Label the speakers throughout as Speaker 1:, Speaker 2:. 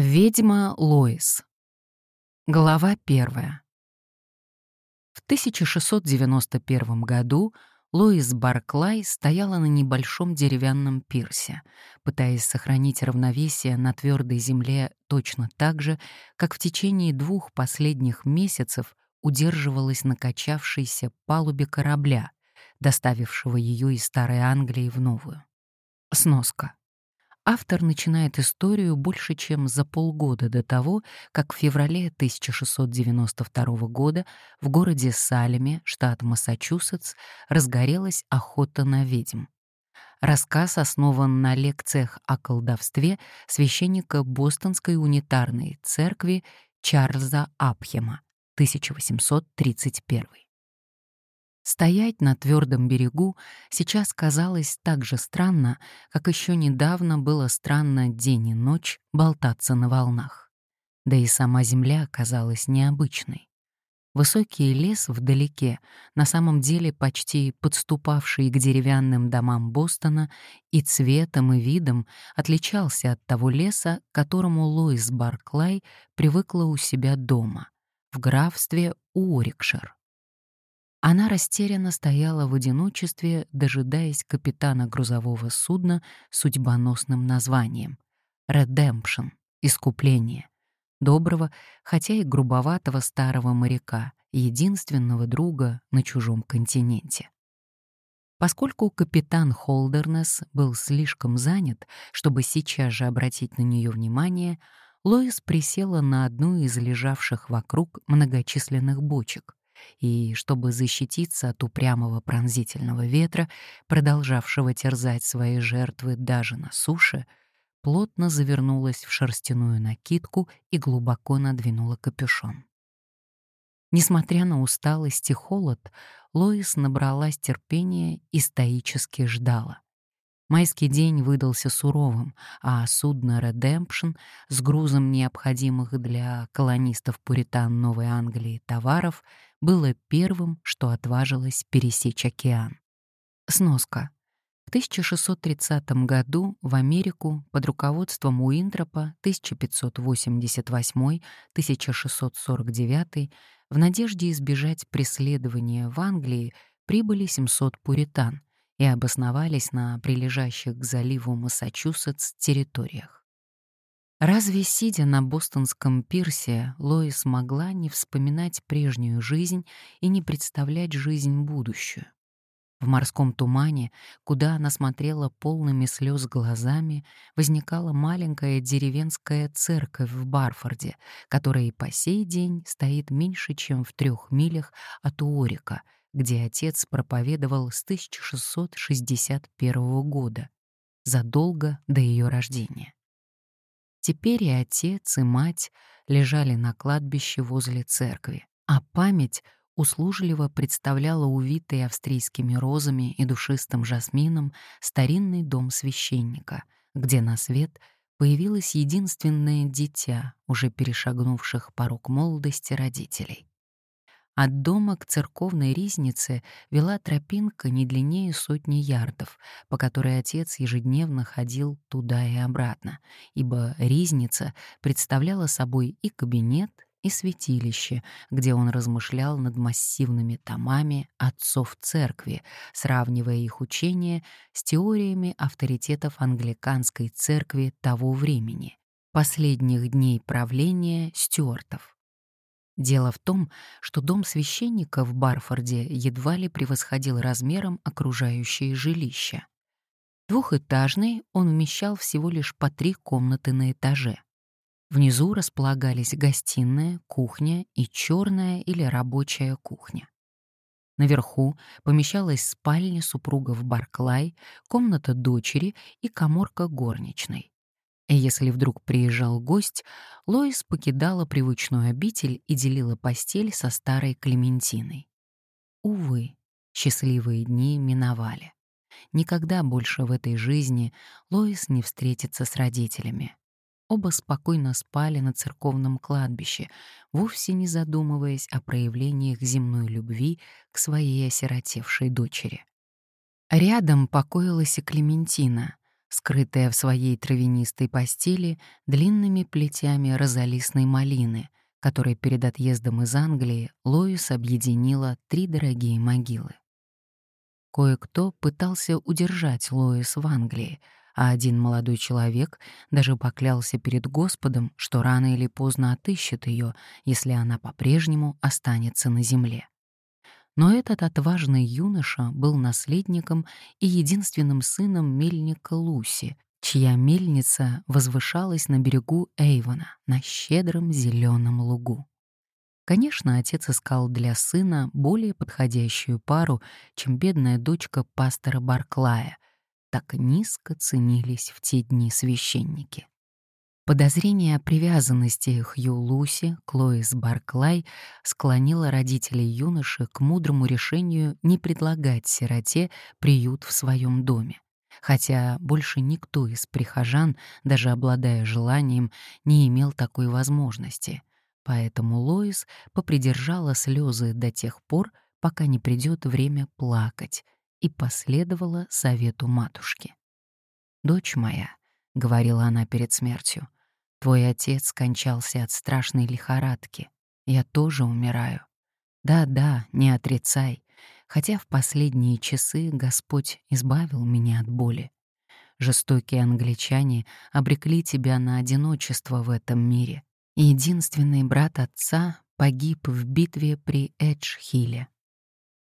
Speaker 1: Ведьма Лоис. Глава первая. В 1691 году Лоис Барклай стояла на небольшом деревянном пирсе, пытаясь сохранить равновесие на твердой земле точно так же, как в течение двух последних месяцев удерживалась на качавшейся палубе корабля, доставившего ее из Старой Англии в Новую. Сноска автор начинает историю больше чем за полгода до того, как в феврале 1692 года в городе Салеме, штат Массачусетс, разгорелась охота на ведьм. Рассказ основан на лекциях о колдовстве священника Бостонской унитарной церкви Чарльза Апхема 1831. Стоять на твердом берегу сейчас казалось так же странно, как еще недавно было странно день и ночь болтаться на волнах. Да и сама земля казалась необычной. Высокий лес вдалеке, на самом деле почти подступавший к деревянным домам Бостона, и цветом и видом отличался от того леса, к которому Лоис Барклай привыкла у себя дома, в графстве Уорикшир. Она растерянно стояла в одиночестве, дожидаясь капитана грузового судна с судьбоносным названием «Redemption» — «Искупление», доброго, хотя и грубоватого старого моряка, единственного друга на чужом континенте. Поскольку капитан Холдернес был слишком занят, чтобы сейчас же обратить на нее внимание, Лоис присела на одну из лежавших вокруг многочисленных бочек, и, чтобы защититься от упрямого пронзительного ветра, продолжавшего терзать свои жертвы даже на суше, плотно завернулась в шерстяную накидку и глубоко надвинула капюшон. Несмотря на усталость и холод, Лоис набралась терпения и стоически ждала. Майский день выдался суровым, а судно «Редемпшн» с грузом необходимых для колонистов-пуритан Новой Англии товаров было первым, что отважилось пересечь океан. Сноска. В 1630 году в Америку под руководством Уинтропа 1588-1649 в надежде избежать преследования в Англии прибыли 700 пуритан — и обосновались на прилежащих к заливу Массачусетс территориях. Разве, сидя на бостонском пирсе, Лоис могла не вспоминать прежнюю жизнь и не представлять жизнь будущую? В морском тумане, куда она смотрела полными слез глазами, возникала маленькая деревенская церковь в Барфорде, которая и по сей день стоит меньше, чем в трех милях от Уорика — где отец проповедовал с 1661 года, задолго до ее рождения. Теперь и отец, и мать лежали на кладбище возле церкви, а память услужливо представляла увитый австрийскими розами и душистым жасмином старинный дом священника, где на свет появилось единственное дитя, уже перешагнувших порог молодости родителей. От дома к церковной ризнице вела тропинка не длиннее сотни ярдов, по которой отец ежедневно ходил туда и обратно, ибо ризница представляла собой и кабинет, и святилище, где он размышлял над массивными томами отцов церкви, сравнивая их учения с теориями авторитетов англиканской церкви того времени, последних дней правления стюартов. Дело в том, что дом священника в Барфорде едва ли превосходил размером окружающие жилища. Двухэтажный он вмещал всего лишь по три комнаты на этаже. Внизу располагались гостиная, кухня и черная или рабочая кухня. Наверху помещалась спальня супругов Барклай, комната дочери и коморка горничной. Если вдруг приезжал гость, Лоис покидала привычную обитель и делила постель со старой Клементиной. Увы, счастливые дни миновали. Никогда больше в этой жизни Лоис не встретится с родителями. Оба спокойно спали на церковном кладбище, вовсе не задумываясь о проявлениях земной любви к своей осиротевшей дочери. Рядом покоилась и Клементина, скрытая в своей травянистой постели длинными плетями розалисной малины, которой перед отъездом из Англии Лоис объединила три дорогие могилы. Кое-кто пытался удержать Лоис в Англии, а один молодой человек даже поклялся перед Господом, что рано или поздно отыщет ее, если она по-прежнему останется на земле. Но этот отважный юноша был наследником и единственным сыном мельника Луси, чья мельница возвышалась на берегу Эйвона, на щедром зеленом лугу. Конечно, отец искал для сына более подходящую пару, чем бедная дочка пастора Барклая. Так низко ценились в те дни священники. Подозрение о привязанности Хью Луси к Лоис Барклай склонило родителей юноши к мудрому решению не предлагать сироте приют в своем доме, хотя больше никто из прихожан, даже обладая желанием, не имел такой возможности. Поэтому Лоис попридержала слезы до тех пор, пока не придет время плакать, и последовала совету матушки. «Дочь моя», — говорила она перед смертью, — Твой отец скончался от страшной лихорадки. Я тоже умираю. Да-да, не отрицай, хотя в последние часы Господь избавил меня от боли. Жестокие англичане обрекли тебя на одиночество в этом мире. единственный брат отца погиб в битве при Эджхилле.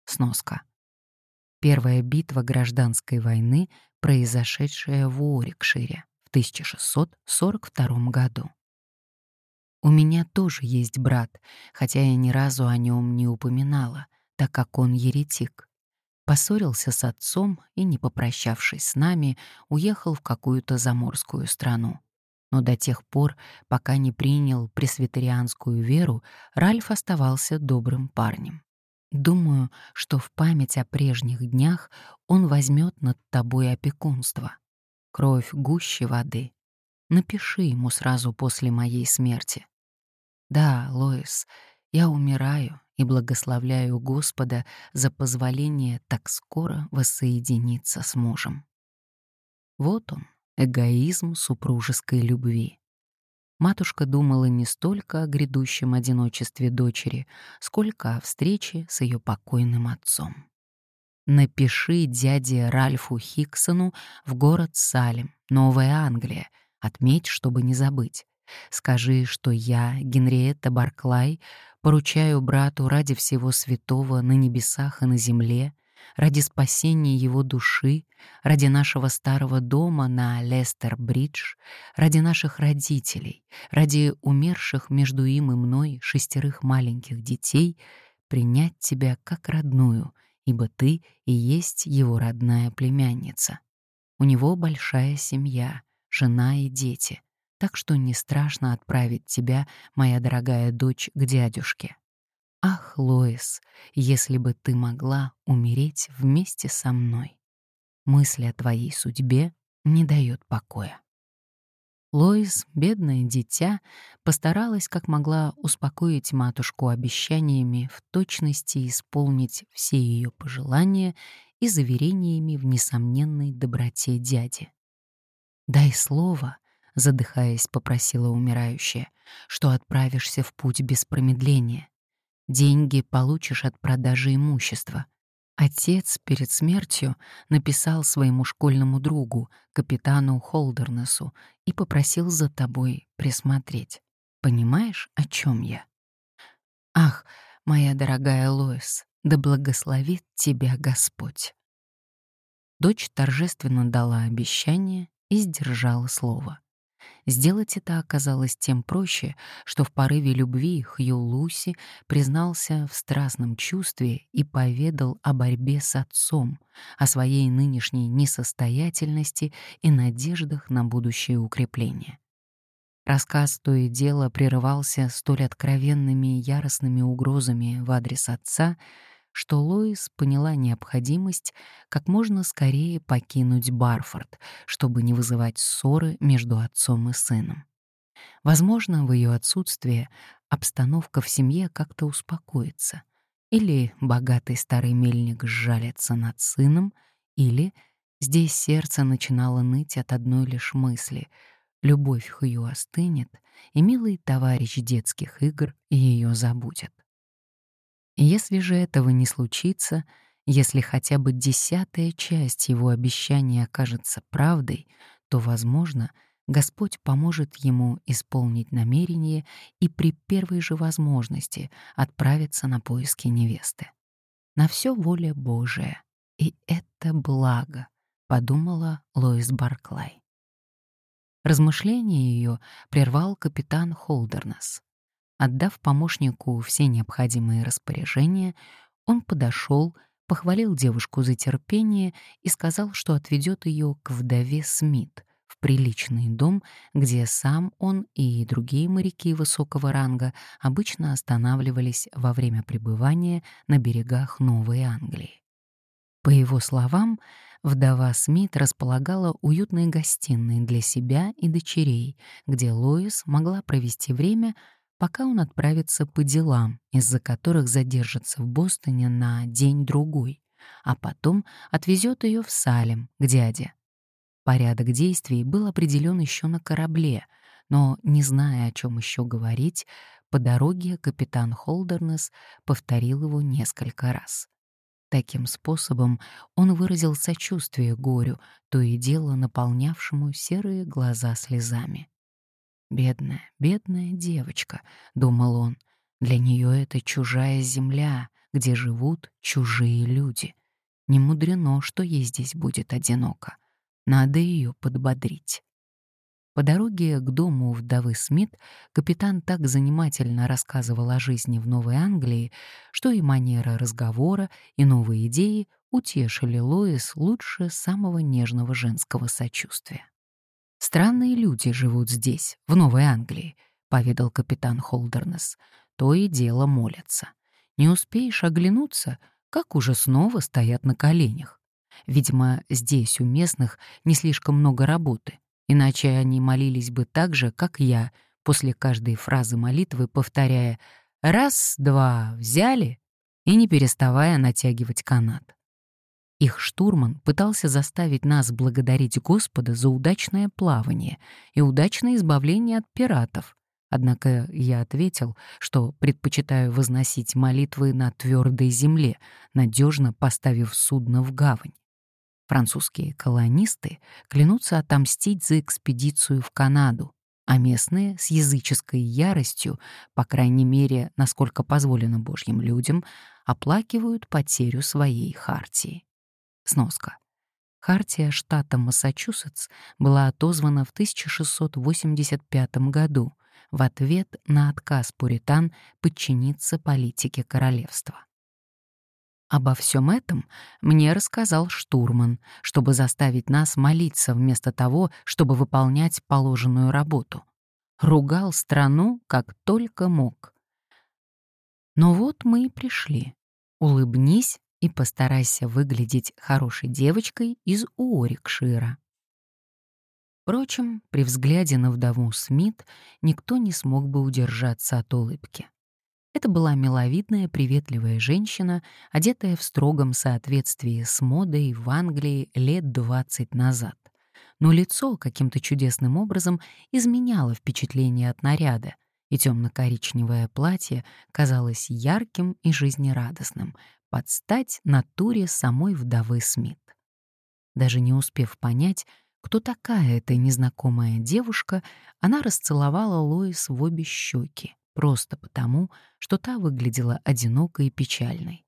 Speaker 1: Сноска. Первая битва гражданской войны, произошедшая в Уорикшире. 1642 году. У меня тоже есть брат, хотя я ни разу о нем не упоминала, так как он еретик. Поссорился с отцом и, не попрощавшись с нами, уехал в какую-то заморскую страну. Но до тех пор, пока не принял пресвитерианскую веру, Ральф оставался добрым парнем. Думаю, что в память о прежних днях он возьмет над тобой опекунство кровь гуще воды. Напиши ему сразу после моей смерти. Да, Лоис, я умираю и благословляю Господа за позволение так скоро воссоединиться с мужем. Вот он, эгоизм супружеской любви. Матушка думала не столько о грядущем одиночестве дочери, сколько о встрече с ее покойным отцом. Напиши дяде Ральфу Хиксону в город Салем, Новая Англия. Отметь, чтобы не забыть. Скажи, что я, Генриетта Барклай, поручаю брату ради всего святого на небесах и на земле, ради спасения его души, ради нашего старого дома на Лестер-Бридж, ради наших родителей, ради умерших между им и мной шестерых маленьких детей, принять тебя как родную — ибо ты и есть его родная племянница. У него большая семья, жена и дети, так что не страшно отправить тебя, моя дорогая дочь, к дядюшке. Ах, Лоис, если бы ты могла умереть вместе со мной. Мысль о твоей судьбе не дает покоя. Лоис, бедное дитя, постаралась как могла успокоить матушку обещаниями в точности исполнить все ее пожелания и заверениями в несомненной доброте дяди. «Дай слово», — задыхаясь, попросила умирающая, «что отправишься в путь без промедления. Деньги получишь от продажи имущества. Отец перед смертью написал своему школьному другу, капитану Холдернесу, и попросил за тобой присмотреть. Понимаешь, о чем я? Ах, моя дорогая Лоис, да благословит тебя Господь. Дочь торжественно дала обещание и сдержала слово. Сделать это оказалось тем проще, что в порыве любви Хью Луси признался в страстном чувстве и поведал о борьбе с отцом, о своей нынешней несостоятельности и надеждах на будущее укрепление. Рассказ то и дело прерывался столь откровенными и яростными угрозами в адрес отца, что Лоис поняла необходимость как можно скорее покинуть Барфорд, чтобы не вызывать ссоры между отцом и сыном. Возможно, в ее отсутствие обстановка в семье как-то успокоится. Или богатый старый мельник сжалится над сыном, или Здесь сердце начинало ныть от одной лишь мысли. Любовь Хью остынет, и милый товарищ детских игр ее забудет. Если же этого не случится, если хотя бы десятая часть его обещания окажется правдой, то, возможно, Господь поможет ему исполнить намерение и при первой же возможности отправиться на поиски невесты. На все воля Божия, и это благо, подумала Лоис Барклай. Размышление ее прервал капитан Холдернес. Отдав помощнику все необходимые распоряжения, он подошел, похвалил девушку за терпение и сказал, что отведет ее к вдове Смит в приличный дом, где сам он и другие моряки высокого ранга обычно останавливались во время пребывания на берегах Новой Англии. По его словам, вдова Смит располагала уютной гостиной для себя и дочерей, где Лоис могла провести время, пока он отправится по делам, из-за которых задержится в Бостоне на день-другой, а потом отвезет ее в Салем к дяде. Порядок действий был определен еще на корабле, но, не зная, о чем еще говорить, по дороге капитан Холдернес повторил его несколько раз. Таким способом он выразил сочувствие горю, то и дело наполнявшему серые глаза слезами. «Бедная, бедная девочка», — думал он, — «для нее это чужая земля, где живут чужие люди. Не мудрено, что ей здесь будет одиноко. Надо ее подбодрить». По дороге к дому вдовы Смит капитан так занимательно рассказывал о жизни в Новой Англии, что и манера разговора, и новые идеи утешили Лоис лучше самого нежного женского сочувствия. Странные люди живут здесь, в Новой Англии, поведал капитан Холдернес. То и дело молятся. Не успеешь оглянуться, как уже снова стоят на коленях. Видимо, здесь у местных не слишком много работы, иначе они молились бы так же, как я, после каждой фразы молитвы повторяя «раз, два, взяли» и не переставая натягивать канат. Их штурман пытался заставить нас благодарить Господа за удачное плавание и удачное избавление от пиратов. Однако я ответил, что предпочитаю возносить молитвы на твердой земле, надежно поставив судно в гавань. Французские колонисты клянутся отомстить за экспедицию в Канаду, а местные с языческой яростью, по крайней мере, насколько позволено божьим людям, оплакивают потерю своей хартии. Сноска. Хартия штата Массачусетс была отозвана в 1685 году в ответ на отказ пуритан подчиниться политике королевства. Обо всем этом мне рассказал штурман, чтобы заставить нас молиться вместо того, чтобы выполнять положенную работу. Ругал страну, как только мог. Но вот мы и пришли. Улыбнись и постарайся выглядеть хорошей девочкой из Уорикшира. Впрочем, при взгляде на вдову Смит никто не смог бы удержаться от улыбки. Это была миловидная, приветливая женщина, одетая в строгом соответствии с модой в Англии лет 20 назад. Но лицо каким-то чудесным образом изменяло впечатление от наряда, и темно-коричневое платье казалось ярким и жизнерадостным, под стать натуре самой вдовы Смит. Даже не успев понять, кто такая эта незнакомая девушка, она расцеловала Лоис в обе щеки, просто потому, что та выглядела одинокой и печальной.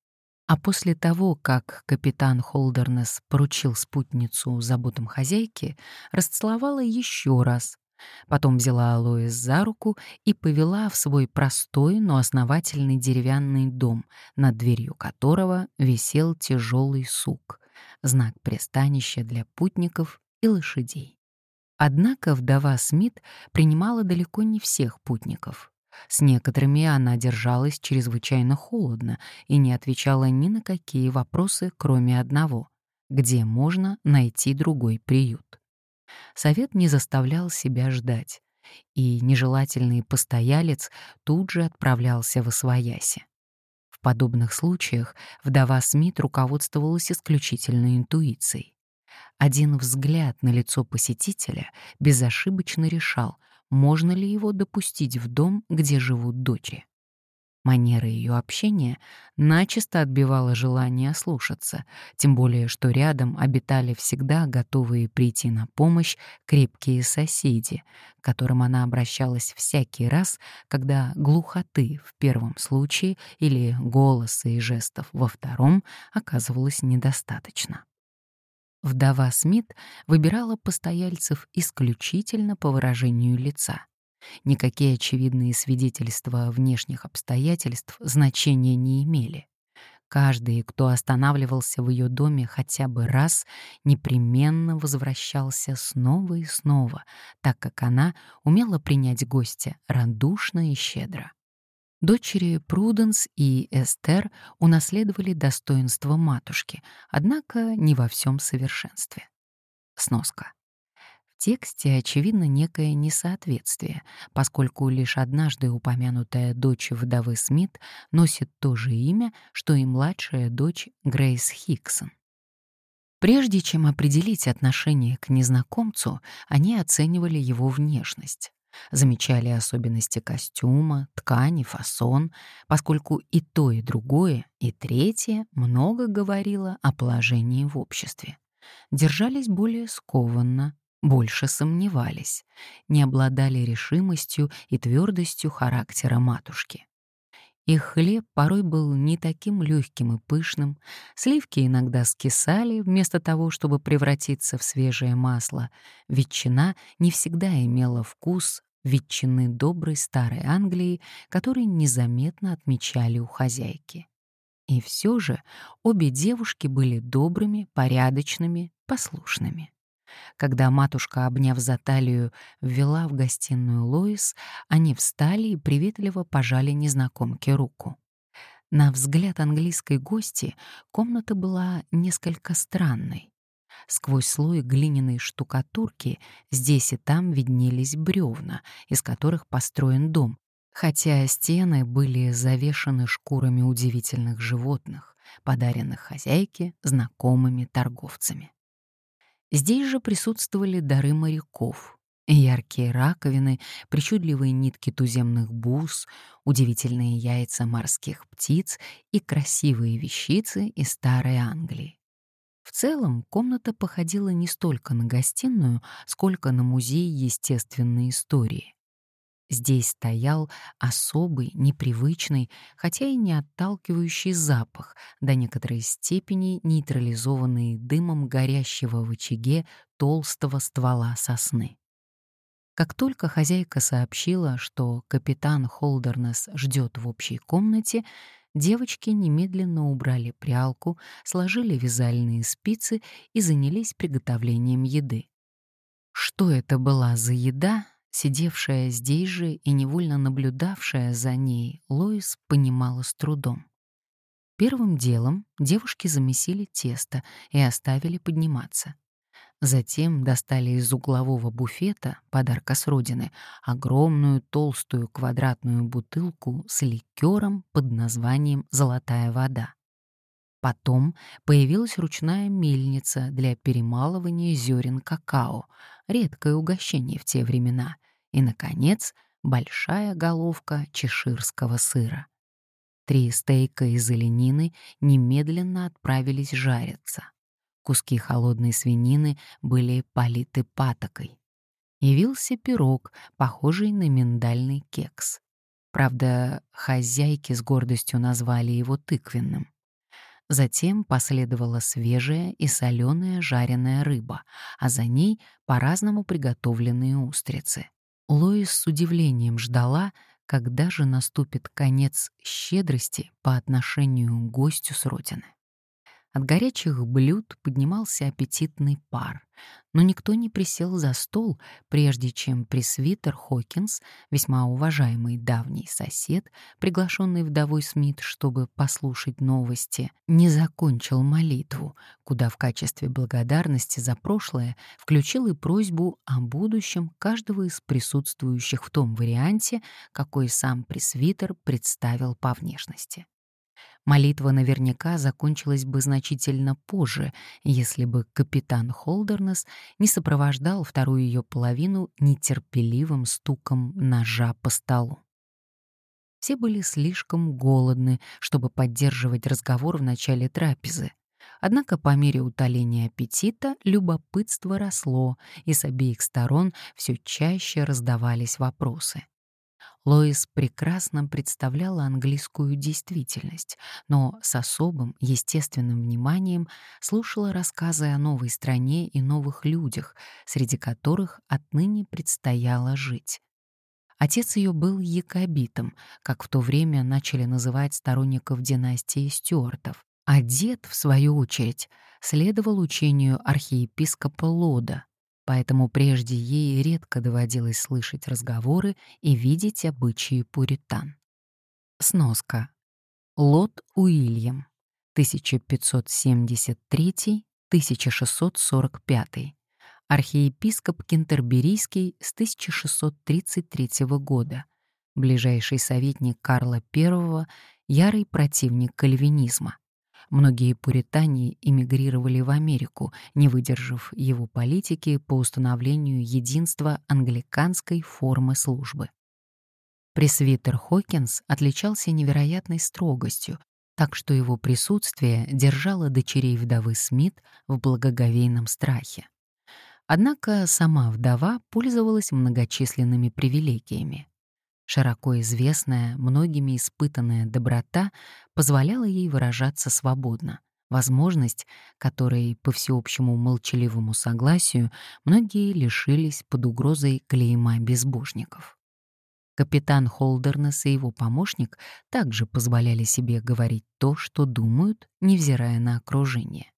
Speaker 1: А после того, как капитан Холдернес поручил спутницу заботам хозяйки, расцеловала еще раз, Потом взяла Алоис за руку и повела в свой простой, но основательный деревянный дом, над дверью которого висел тяжелый сук, знак пристанища для путников и лошадей. Однако вдова Смит принимала далеко не всех путников. С некоторыми она держалась чрезвычайно холодно и не отвечала ни на какие вопросы, кроме одного — где можно найти другой приют. Совет не заставлял себя ждать, и нежелательный постоялец тут же отправлялся в освояси. В подобных случаях вдова Смит руководствовалась исключительно интуицией. Один взгляд на лицо посетителя безошибочно решал, можно ли его допустить в дом, где живут дочери. Манера ее общения начисто отбивала желание ослушаться, тем более что рядом обитали всегда готовые прийти на помощь крепкие соседи, к которым она обращалась всякий раз, когда глухоты в первом случае или голоса и жестов во втором оказывалось недостаточно. Вдова Смит выбирала постояльцев исключительно по выражению лица — Никакие очевидные свидетельства внешних обстоятельств значения не имели. Каждый, кто останавливался в ее доме хотя бы раз, непременно возвращался снова и снова, так как она умела принять гостя радушно и щедро. Дочери Пруденс и Эстер унаследовали достоинство матушки, однако не во всем совершенстве. Сноска тексте очевидно некое несоответствие, поскольку лишь однажды упомянутая дочь вдовы Смит носит то же имя, что и младшая дочь Грейс Хиксон. Прежде чем определить отношение к незнакомцу, они оценивали его внешность. Замечали особенности костюма, ткани, фасон, поскольку и то, и другое, и третье много говорило о положении в обществе. Держались более скованно, больше сомневались, не обладали решимостью и твердостью характера матушки. Их хлеб порой был не таким легким и пышным, сливки иногда скисали вместо того, чтобы превратиться в свежее масло, ветчина не всегда имела вкус ветчины доброй старой Англии, который незаметно отмечали у хозяйки. И все же обе девушки были добрыми, порядочными, послушными. Когда матушка, обняв за талию, ввела в гостиную Лоис, они встали и приветливо пожали незнакомке руку. На взгляд английской гости комната была несколько странной. Сквозь слой глиняной штукатурки здесь и там виднелись бревна, из которых построен дом, хотя стены были завешаны шкурами удивительных животных, подаренных хозяйке знакомыми торговцами. Здесь же присутствовали дары моряков, яркие раковины, причудливые нитки туземных бус, удивительные яйца морских птиц и красивые вещицы из старой Англии. В целом комната походила не столько на гостиную, сколько на музей естественной истории. Здесь стоял особый, непривычный, хотя и не отталкивающий запах, до некоторой степени нейтрализованный дымом горящего в очаге толстого ствола сосны. Как только хозяйка сообщила, что капитан Холдернес ждет в общей комнате, девочки немедленно убрали прялку, сложили вязальные спицы и занялись приготовлением еды. Что это была за еда, Сидевшая здесь же и невольно наблюдавшая за ней, Лоис понимала с трудом. Первым делом девушки замесили тесто и оставили подниматься. Затем достали из углового буфета, подарка с родины, огромную толстую квадратную бутылку с ликером под названием «Золотая вода». Потом появилась ручная мельница для перемалывания зерен какао, редкое угощение в те времена, и, наконец, большая головка чеширского сыра. Три стейка из оленины немедленно отправились жариться. Куски холодной свинины были политы патокой. Явился пирог, похожий на миндальный кекс. Правда, хозяйки с гордостью назвали его тыквенным. Затем последовала свежая и соленая жареная рыба, а за ней по-разному приготовленные устрицы. Лоис с удивлением ждала, когда же наступит конец щедрости по отношению к гостю с родины. От горячих блюд поднимался аппетитный пар, но никто не присел за стол, прежде чем пресвитер Хокинс, весьма уважаемый давний сосед, приглашенный вдовой Смит, чтобы послушать новости, не закончил молитву, куда в качестве благодарности за прошлое включил и просьбу о будущем каждого из присутствующих в том варианте, какой сам пресвитер представил по внешности. Молитва наверняка закончилась бы значительно позже, если бы капитан Холдернес не сопровождал вторую ее половину нетерпеливым стуком ножа по столу. Все были слишком голодны, чтобы поддерживать разговор в начале трапезы. Однако по мере утоления аппетита любопытство росло, и с обеих сторон все чаще раздавались вопросы. Лоис прекрасно представляла английскую действительность, но с особым естественным вниманием слушала рассказы о новой стране и новых людях, среди которых отныне предстояло жить. Отец ее был якобитом, как в то время начали называть сторонников династии Стюартов, а дед, в свою очередь, следовал учению архиепископа Лода, поэтому прежде ей редко доводилось слышать разговоры и видеть обычаи пуритан. Сноска. Лот Уильям, 1573-1645 архиепископ Кентерберийский с 1633 года, ближайший советник Карла I, ярый противник кальвинизма. Многие пуритане эмигрировали в Америку, не выдержав его политики по установлению единства англиканской формы службы. Пресвитер Хокинс отличался невероятной строгостью, так что его присутствие держало дочерей вдовы Смит в благоговейном страхе. Однако сама вдова пользовалась многочисленными привилегиями. Широко известная, многими испытанная доброта позволяла ей выражаться свободно, возможность, которой, по всеобщему молчаливому согласию, многие лишились под угрозой клейма безбожников. Капитан Холдернес и его помощник также позволяли себе говорить то, что думают, невзирая на окружение.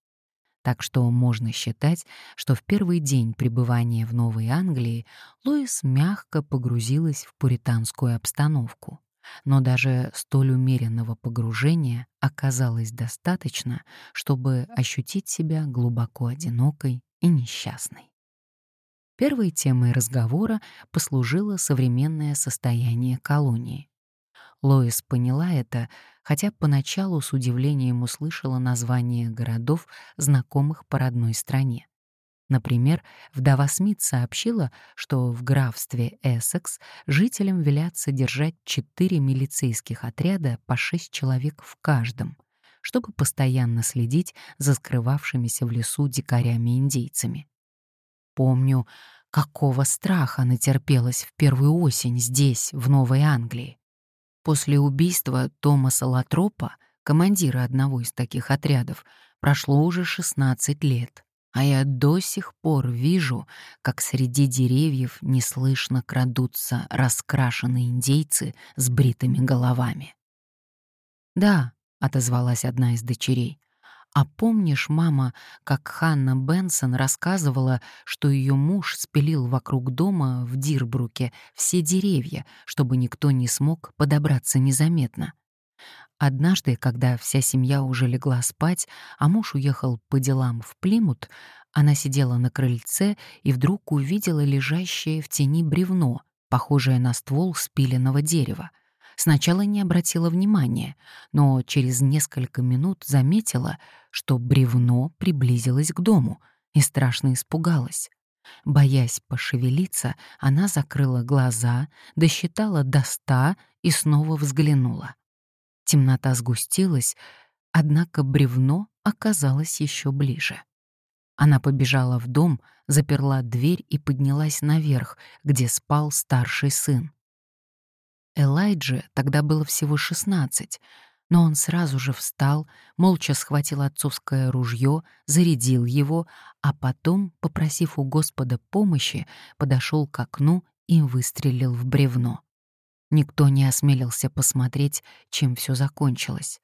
Speaker 1: Так что можно считать, что в первый день пребывания в Новой Англии Лоис мягко погрузилась в пуританскую обстановку. Но даже столь умеренного погружения оказалось достаточно, чтобы ощутить себя глубоко одинокой и несчастной. Первой темой разговора послужило современное состояние колонии. Лоис поняла это, хотя поначалу с удивлением услышала названия городов, знакомых по родной стране. Например, вдова Смит сообщила, что в графстве Эссекс жителям велят содержать четыре милицейских отряда по шесть человек в каждом, чтобы постоянно следить за скрывавшимися в лесу дикарями-индейцами. Помню, какого страха натерпелась в первую осень здесь, в Новой Англии. После убийства Томаса Латропа, командира одного из таких отрядов, прошло уже 16 лет, а я до сих пор вижу, как среди деревьев неслышно крадутся раскрашенные индейцы с бритыми головами. «Да», — отозвалась одна из дочерей, а помнишь, мама, как Ханна Бенсон рассказывала, что ее муж спилил вокруг дома в Дирбруке все деревья, чтобы никто не смог подобраться незаметно? Однажды, когда вся семья уже легла спать, а муж уехал по делам в Плимут, она сидела на крыльце и вдруг увидела лежащее в тени бревно, похожее на ствол спиленного дерева — Сначала не обратила внимания, но через несколько минут заметила, что бревно приблизилось к дому и страшно испугалась. Боясь пошевелиться, она закрыла глаза, досчитала до ста и снова взглянула. Темнота сгустилась, однако бревно оказалось еще ближе. Она побежала в дом, заперла дверь и поднялась наверх, где спал старший сын. Элайдже тогда было всего 16, но он сразу же встал, молча схватил отцовское ружье, зарядил его, а потом, попросив у Господа помощи, подошел к окну и выстрелил в бревно. Никто не осмелился посмотреть, чем все закончилось.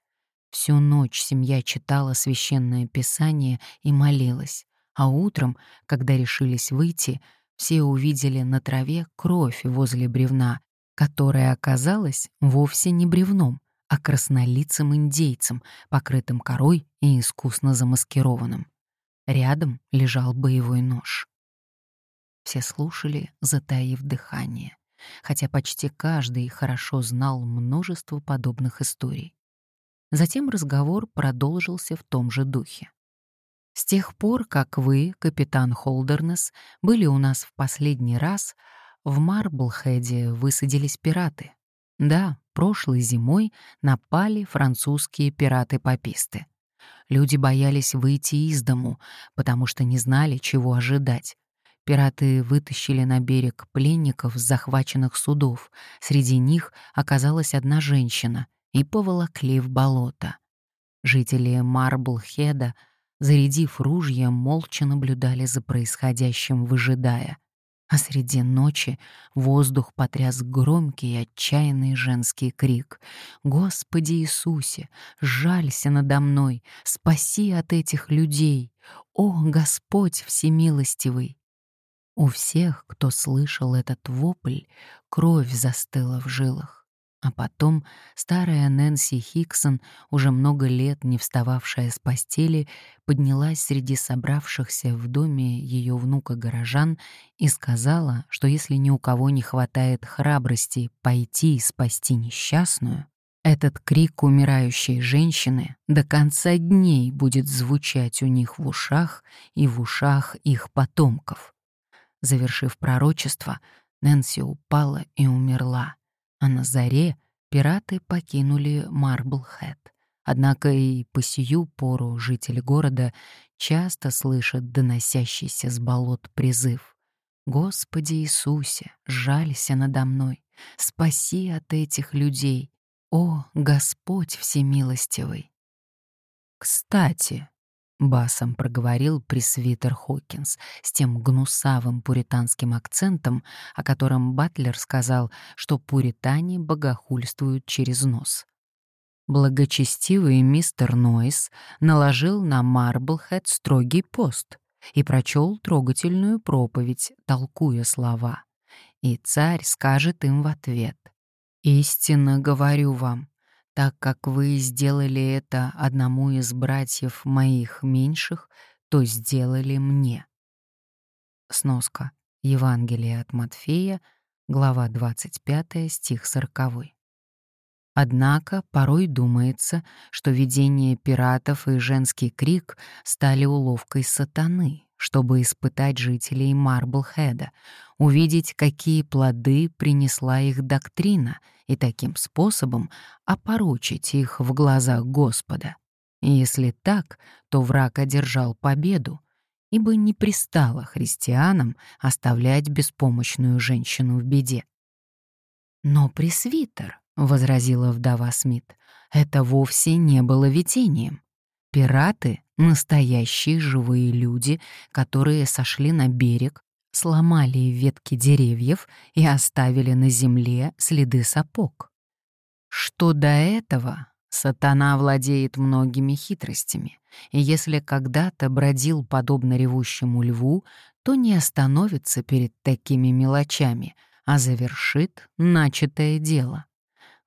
Speaker 1: Всю ночь семья читала священное писание и молилась, а утром, когда решились выйти, все увидели на траве кровь возле бревна которое оказалось вовсе не бревном, а краснолицым индейцем, покрытым корой и искусно замаскированным. Рядом лежал боевой нож. Все слушали, затаив дыхание, хотя почти каждый хорошо знал множество подобных историй. Затем разговор продолжился в том же духе. С тех пор, как вы, капитан Холдернес, были у нас в последний раз, в Марблхеде высадились пираты. Да, прошлой зимой напали французские пираты-пописты. Люди боялись выйти из дому, потому что не знали, чего ожидать. Пираты вытащили на берег пленников с захваченных судов. Среди них оказалась одна женщина и поволокли в болото. Жители Марблхеда, зарядив ружья, молча наблюдали за происходящим, выжидая. А среди ночи воздух потряс громкий и отчаянный женский крик. «Господи Иисусе, жалься надо мной, спаси от этих людей! О, Господь Всемилостивый!» У всех, кто слышал этот вопль, кровь застыла в жилах. А потом старая Нэнси Хиксон, уже много лет не встававшая с постели, поднялась среди собравшихся в доме ее внука-горожан и сказала, что если ни у кого не хватает храбрости пойти и спасти несчастную, этот крик умирающей женщины до конца дней будет звучать у них в ушах и в ушах их потомков. Завершив пророчество, Нэнси упала и умерла, а на заре пираты покинули Марблхэт. Однако и по сию пору жители города часто слышат доносящийся с болот призыв. «Господи Иисусе, жалься надо мной, спаси от этих людей, о, Господь Всемилостивый!» «Кстати», басом проговорил пресвитер Хокинс с тем гнусавым пуританским акцентом, о котором Батлер сказал, что пуритане богохульствуют через нос. Благочестивый мистер Нойс наложил на Марблхэт строгий пост и прочел трогательную проповедь, толкуя слова. И царь скажет им в ответ «Истинно говорю вам, так как вы сделали это одному из братьев моих меньших, то сделали мне. Сноска. Евангелие от Матфея, глава 25, стих 40. Однако порой думается, что видение пиратов и женский крик стали уловкой сатаны, чтобы испытать жителей Марблхеда, увидеть, какие плоды принесла их доктрина, и таким способом опорочить их в глазах Господа. Если так, то враг одержал победу, ибо не пристало христианам оставлять беспомощную женщину в беде. «Но пресвитер», — возразила вдова Смит, — «это вовсе не было видением. Пираты — настоящие живые люди, которые сошли на берег, сломали ветки деревьев и оставили на земле следы сапог. Что до этого, сатана владеет многими хитростями, и если когда-то бродил подобно ревущему льву, то не остановится перед такими мелочами, а завершит начатое дело.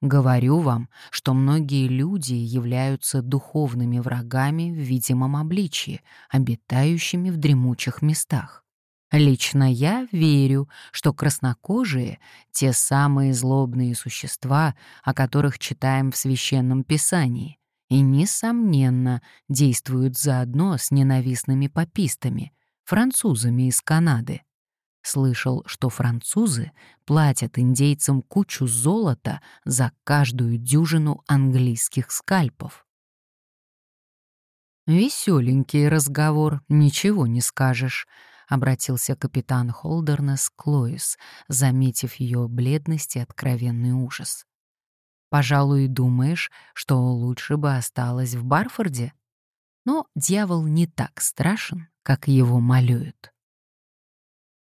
Speaker 1: Говорю вам, что многие люди являются духовными врагами в видимом обличии, обитающими в дремучих местах. Лично я верю, что краснокожие — те самые злобные существа, о которых читаем в Священном Писании, и, несомненно, действуют заодно с ненавистными попистами, французами из Канады. Слышал, что французы платят индейцам кучу золота за каждую дюжину английских скальпов. Веселенький разговор, ничего не скажешь, обратился капитан Холдернес к Лоис, заметив ее бледность и откровенный ужас. Пожалуй, думаешь, что лучше бы осталась в Барфорде? Но дьявол не так страшен, как его малюют.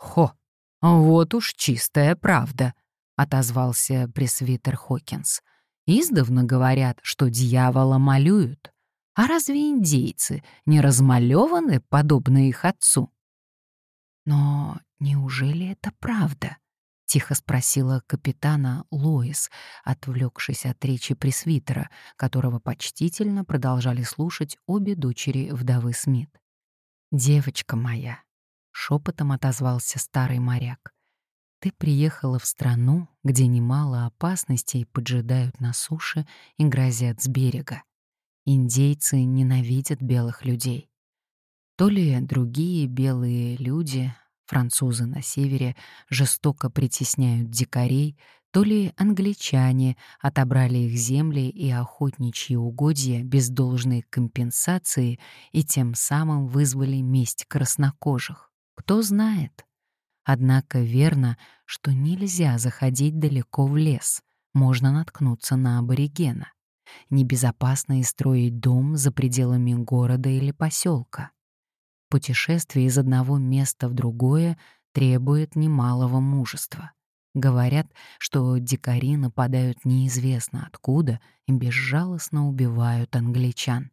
Speaker 1: «Хо, вот уж чистая правда», — отозвался пресвитер Хокинс. «Издавна говорят, что дьявола малюют. А разве индейцы не размалеваны, подобно их отцу?» «Но неужели это правда?» — тихо спросила капитана Лоис, отвлекшись от речи пресвитера, которого почтительно продолжали слушать обе дочери вдовы Смит. «Девочка моя, шепотом отозвался старый моряк. Ты приехала в страну, где немало опасностей поджидают на суше и грозят с берега. Индейцы ненавидят белых людей. То ли другие белые люди, французы на севере, жестоко притесняют дикарей, то ли англичане отобрали их земли и охотничьи угодья без должной компенсации и тем самым вызвали месть краснокожих. Кто знает? Однако верно, что нельзя заходить далеко в лес, можно наткнуться на аборигена. Небезопасно и строить дом за пределами города или поселка. Путешествие из одного места в другое требует немалого мужества. Говорят, что дикари нападают неизвестно откуда и безжалостно убивают англичан.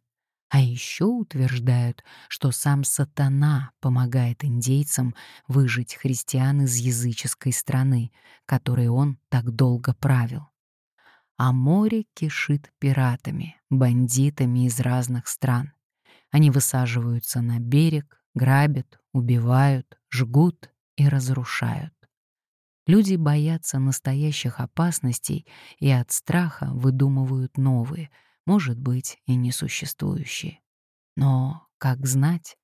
Speaker 1: А еще утверждают, что сам сатана помогает индейцам выжить христиан из языческой страны, которой он так долго правил. А море кишит пиратами, бандитами из разных стран. Они высаживаются на берег, грабят, убивают, жгут и разрушают. Люди боятся настоящих опасностей и от страха выдумывают новые, может быть, и несуществующие. Но, как знать,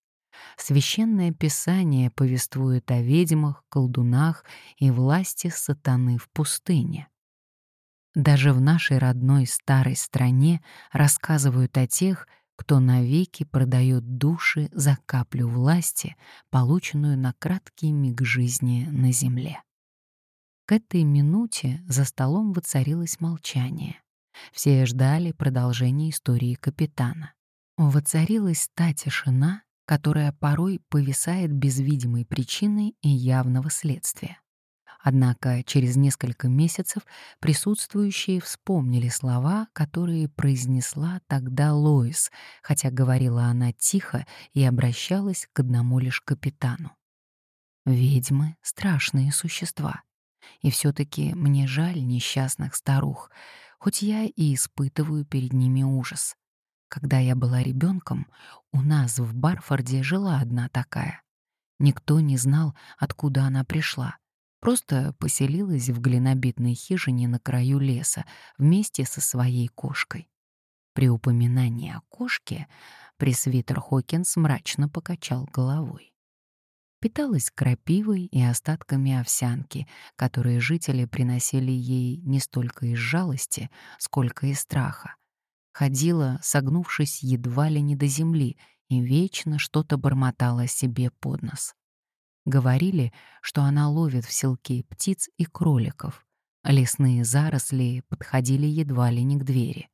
Speaker 1: Священное Писание повествует о ведьмах, колдунах и власти сатаны в пустыне. Даже в нашей родной старой стране рассказывают о тех, кто навеки продает души за каплю власти, полученную на краткий миг жизни на земле. К этой минуте за столом воцарилось молчание. Все ждали продолжения истории капитана. Воцарилась та тишина, которая порой повисает без видимой причины и явного следствия. Однако через несколько месяцев присутствующие вспомнили слова, которые произнесла тогда Лоис, хотя говорила она тихо и обращалась к одному лишь капитану. «Ведьмы — страшные существа. И все-таки мне жаль несчастных старух, хоть я и испытываю перед ними ужас. Когда я была ребенком, у нас в Барфорде жила одна такая. Никто не знал, откуда она пришла. Просто поселилась в глинобитной хижине на краю леса вместе со своей кошкой. При упоминании о кошке пресвитер Хокинс мрачно покачал головой питалась крапивой и остатками овсянки, которые жители приносили ей не столько из жалости, сколько из страха. Ходила, согнувшись едва ли не до земли, и вечно что-то бормотала себе под нос. Говорили, что она ловит в селке птиц и кроликов, лесные заросли подходили едва ли не к двери.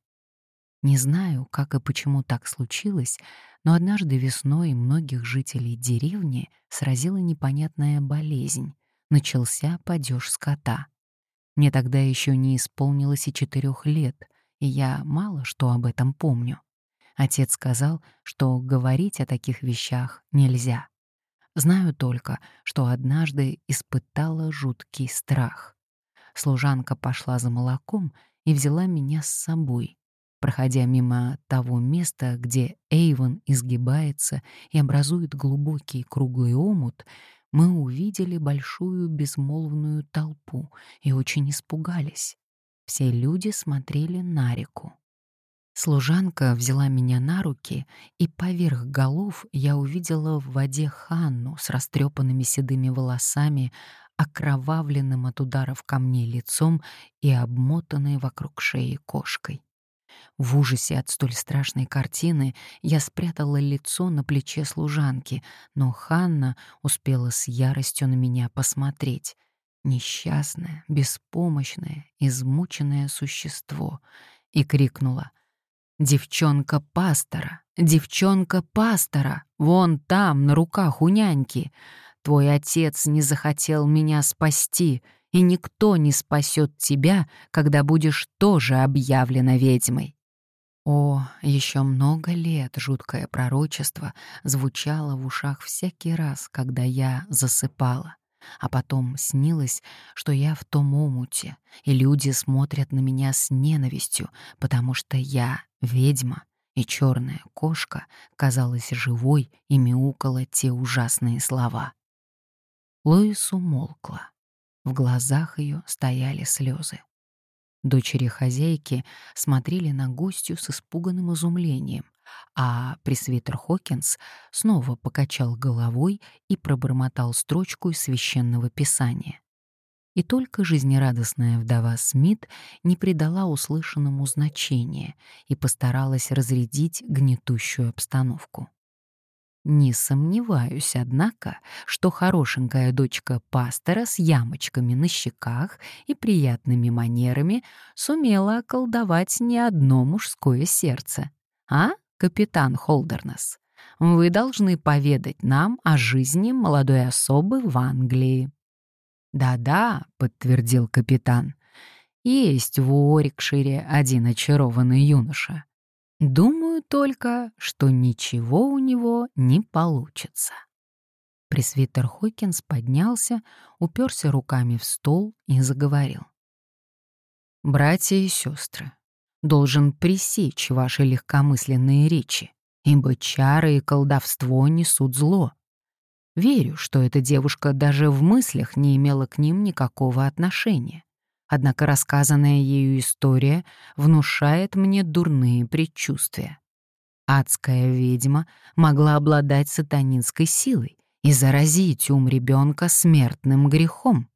Speaker 1: Не знаю, как и почему так случилось, но однажды весной многих жителей деревни сразила непонятная болезнь. Начался падеж скота. Мне тогда еще не исполнилось и четырех лет, и я мало что об этом помню. Отец сказал, что говорить о таких вещах нельзя. Знаю только, что однажды испытала жуткий страх. Служанка пошла за молоком и взяла меня с собой. Проходя мимо того места, где Эйвен изгибается и образует глубокий круглый омут, мы увидели большую безмолвную толпу и очень испугались. Все люди смотрели на реку. Служанка взяла меня на руки, и поверх голов я увидела в воде Ханну с растрепанными седыми волосами, окровавленным от ударов камней лицом и обмотанной вокруг шеи кошкой. В ужасе от столь страшной картины я спрятала лицо на плече служанки, но Ханна успела с яростью на меня посмотреть. Несчастное, беспомощное, измученное существо. И крикнула «Девчонка пастора! Девчонка пастора! Вон там, на руках у няньки! Твой отец не захотел меня спасти!» И никто не спасет тебя, когда будешь тоже объявлена ведьмой. О, еще много лет жуткое пророчество звучало в ушах всякий раз, когда я засыпала. А потом снилось, что я в том омуте, и люди смотрят на меня с ненавистью, потому что я ведьма, и черная кошка казалась живой и мяукала те ужасные слова. Лоис умолкла. В глазах ее стояли слезы. Дочери хозяйки смотрели на гостью с испуганным изумлением, а пресвитер Хокинс снова покачал головой и пробормотал строчку из священного писания. И только жизнерадостная вдова Смит не придала услышанному значения и постаралась разрядить гнетущую обстановку. Не сомневаюсь, однако, что хорошенькая дочка пастора с ямочками на щеках и приятными манерами сумела околдовать не одно мужское сердце. А, капитан Холдернес, вы должны поведать нам о жизни молодой особы в Англии. «Да-да», — подтвердил капитан, — «есть в Уорикшире один очарованный юноша. Думаю только, что ничего у него не получится». Пресвитер Хокинс поднялся, уперся руками в стол и заговорил. «Братья и сестры, должен пресечь ваши легкомысленные речи, ибо чары и колдовство несут зло. Верю, что эта девушка даже в мыслях не имела к ним никакого отношения. Однако рассказанная ею история внушает мне дурные предчувствия. Адская ведьма могла обладать сатанинской силой и заразить ум ребенка смертным грехом.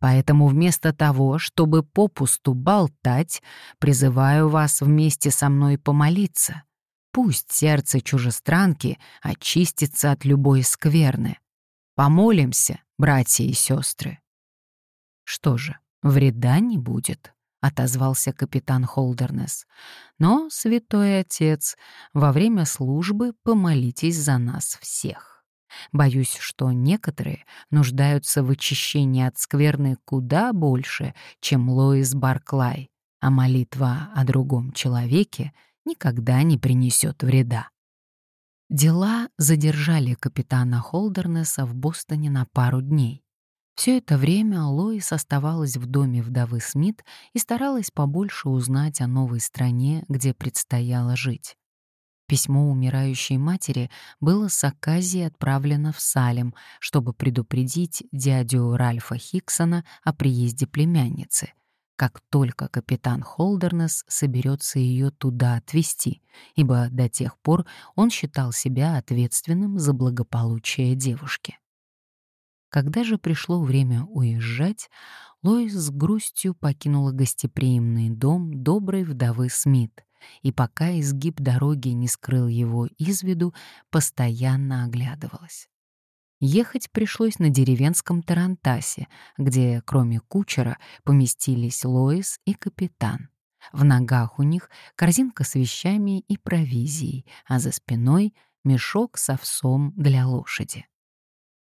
Speaker 1: Поэтому вместо того, чтобы попусту болтать, призываю вас вместе со мной помолиться. Пусть сердце чужестранки очистится от любой скверны. Помолимся, братья и сестры. Что же, вреда не будет, отозвался капитан Холдернес. Но, святой отец, во время службы помолитесь за нас всех. Боюсь, что некоторые нуждаются в очищении от скверны куда больше, чем Лоис Барклай, а молитва о другом человеке никогда не принесет вреда. Дела задержали капитана Холдернеса в Бостоне на пару дней. Все это время Лоис оставалась в доме вдовы Смит и старалась побольше узнать о новой стране, где предстояло жить. Письмо умирающей матери было с Аказии отправлено в Салем, чтобы предупредить дядю Ральфа Хиксона о приезде племянницы, как только капитан Холдернес соберется ее туда отвезти, ибо до тех пор он считал себя ответственным за благополучие девушки. Когда же пришло время уезжать, Лоис с грустью покинула гостеприимный дом доброй вдовы Смит, и пока изгиб дороги не скрыл его из виду, постоянно оглядывалась. Ехать пришлось на деревенском Тарантасе, где, кроме кучера, поместились Лоис и капитан. В ногах у них корзинка с вещами и провизией, а за спиной — мешок с овсом для лошади.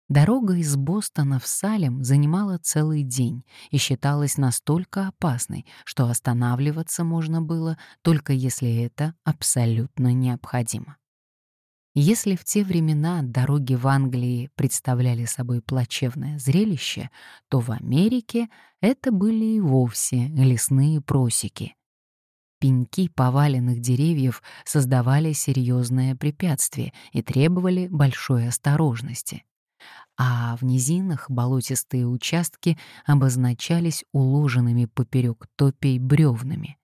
Speaker 1: Дорога из Бостона в Салем занимала целый день и считалась настолько опасной, что останавливаться можно было только если это абсолютно необходимо. Если в те времена дороги в Англии представляли собой плачевное зрелище, то в Америке это были и вовсе лесные просеки. Пеньки поваленных деревьев создавали серьезное препятствие и требовали большой осторожности. А в низинах болотистые участки обозначались уложенными поперек топей бревнами —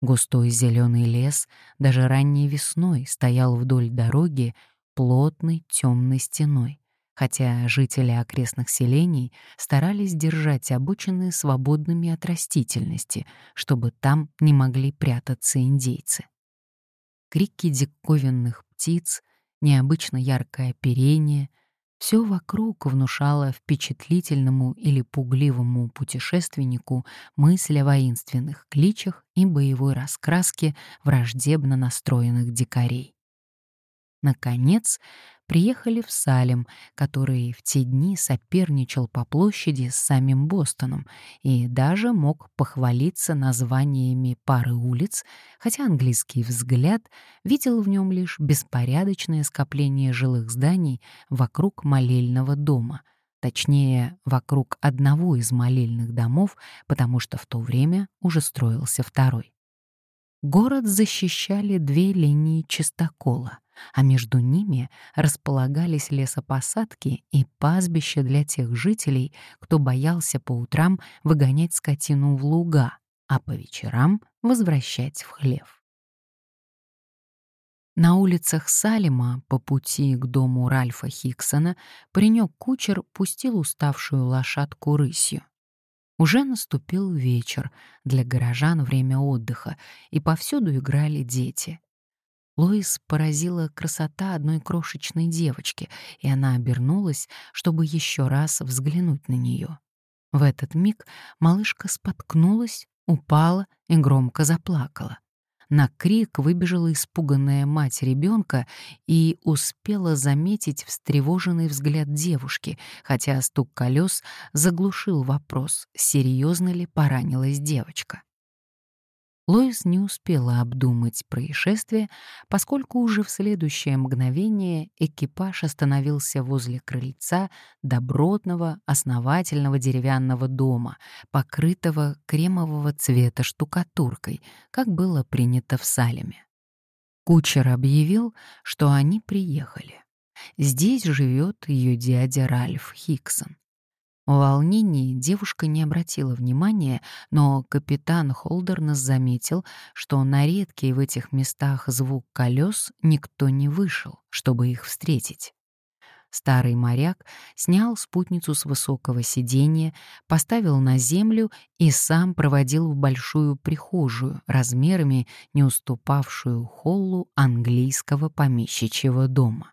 Speaker 1: Густой зеленый лес даже ранней весной стоял вдоль дороги плотной темной стеной, хотя жители окрестных селений старались держать обочины свободными от растительности, чтобы там не могли прятаться индейцы. Крики диковинных птиц, необычно яркое оперение — все вокруг внушало впечатлительному или пугливому путешественнику мысль о воинственных кличах и боевой раскраске враждебно настроенных дикарей. Наконец, приехали в Салем, который в те дни соперничал по площади с самим Бостоном и даже мог похвалиться названиями пары улиц, хотя английский взгляд видел в нем лишь беспорядочное скопление жилых зданий вокруг молельного дома, точнее, вокруг одного из молельных домов, потому что в то время уже строился второй. Город защищали две линии чистокола — а между ними располагались лесопосадки и пастбища для тех жителей, кто боялся по утрам выгонять скотину в луга, а по вечерам возвращать в хлев. На улицах Салима по пути к дому Ральфа Хиксона паренек-кучер пустил уставшую лошадку рысью. Уже наступил вечер, для горожан время отдыха, и повсюду играли дети. Лоис поразила красота одной крошечной девочки, и она обернулась, чтобы еще раз взглянуть на нее. В этот миг малышка споткнулась, упала и громко заплакала. На крик выбежала испуганная мать ребенка и успела заметить встревоженный взгляд девушки, хотя стук колес заглушил вопрос, серьезно ли поранилась девочка. Лоис не успела обдумать происшествие, поскольку уже в следующее мгновение экипаж остановился возле крыльца добротного, основательного деревянного дома, покрытого кремового цвета штукатуркой, как было принято в Салеме. Кучер объявил, что они приехали. Здесь живет ее дядя Ральф Хиксон. В волнении девушка не обратила внимания, но капитан Холдернес заметил, что на редкий в этих местах звук колес никто не вышел, чтобы их встретить. Старый моряк снял спутницу с высокого сиденья, поставил на землю и сам проводил в большую прихожую, размерами не уступавшую холлу английского помещичьего дома.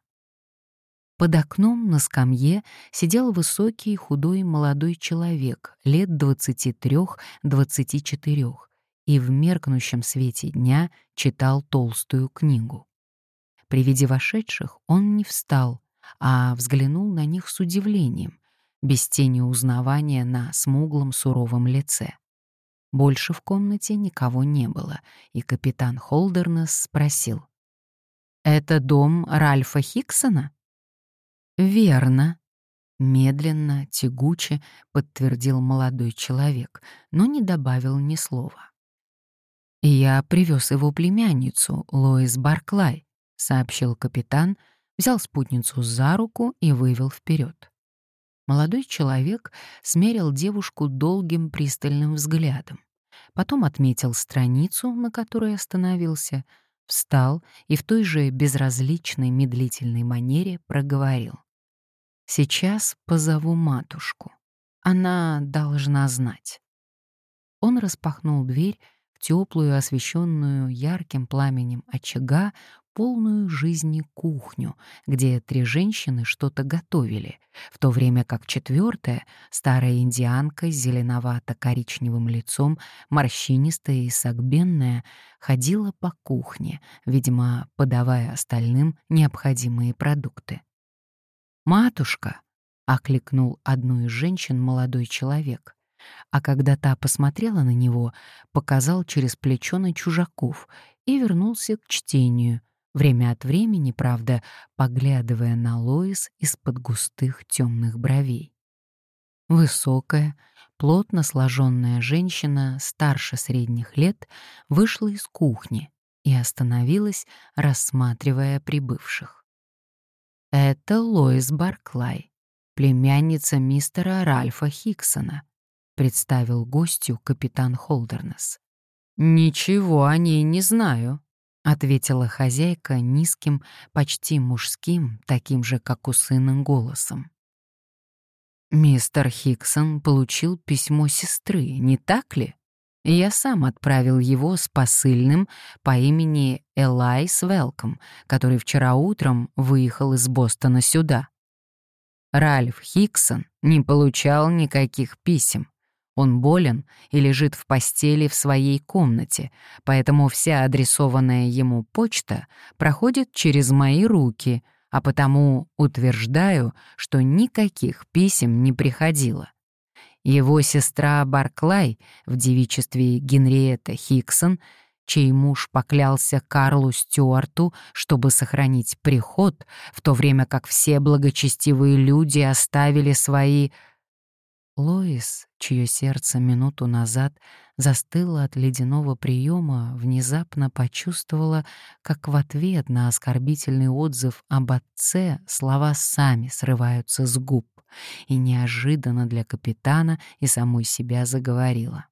Speaker 1: Под окном на скамье сидел высокий худой молодой человек лет 23-24 и в меркнущем свете дня читал толстую книгу. При виде вошедших он не встал, а взглянул на них с удивлением, без тени узнавания на смуглом суровом лице. Больше в комнате никого не было, и капитан Холдернес спросил. «Это дом Ральфа Хиксона?» «Верно», — медленно, тягуче подтвердил молодой человек, но не добавил ни слова. «Я привез его племянницу, Лоис Барклай», — сообщил капитан, взял спутницу за руку и вывел вперед. Молодой человек смерил девушку долгим пристальным взглядом. Потом отметил страницу, на которой остановился, встал и в той же безразличной медлительной манере проговорил. Сейчас позову матушку. Она должна знать. Он распахнул дверь в теплую, освещенную ярким пламенем очага, полную жизни кухню, где три женщины что-то готовили, в то время как четвертая, старая индианка с зеленовато-коричневым лицом, морщинистая и согбенная, ходила по кухне, видимо, подавая остальным необходимые продукты. «Матушка!» — окликнул одну из женщин молодой человек. А когда та посмотрела на него, показал через плечо на чужаков и вернулся к чтению, время от времени, правда, поглядывая на Лоис из-под густых темных бровей. Высокая, плотно сложенная женщина старше средних лет вышла из кухни и остановилась, рассматривая прибывших. Это Лоис Барклай, племянница мистера Ральфа Хиксона, представил гостю капитан Холдернес. Ничего о ней не знаю, ответила хозяйка низким, почти мужским, таким же, как у сына, голосом. Мистер Хиксон получил письмо сестры, не так ли? Я сам отправил его с посыльным по имени Элайс Велком, который вчера утром выехал из Бостона сюда. Ральф Хиксон не получал никаких писем. Он болен и лежит в постели в своей комнате, поэтому вся адресованная ему почта проходит через мои руки, а потому утверждаю, что никаких писем не приходило. Его сестра Барклай в девичестве Генриетта Хиксон, чей муж поклялся Карлу Стюарту, чтобы сохранить приход, в то время как все благочестивые люди оставили свои... Лоис, чье сердце минуту назад застыло от ледяного приема, внезапно почувствовала, как в ответ на оскорбительный отзыв об отце слова сами срываются с губ и неожиданно для капитана и самой себя заговорила.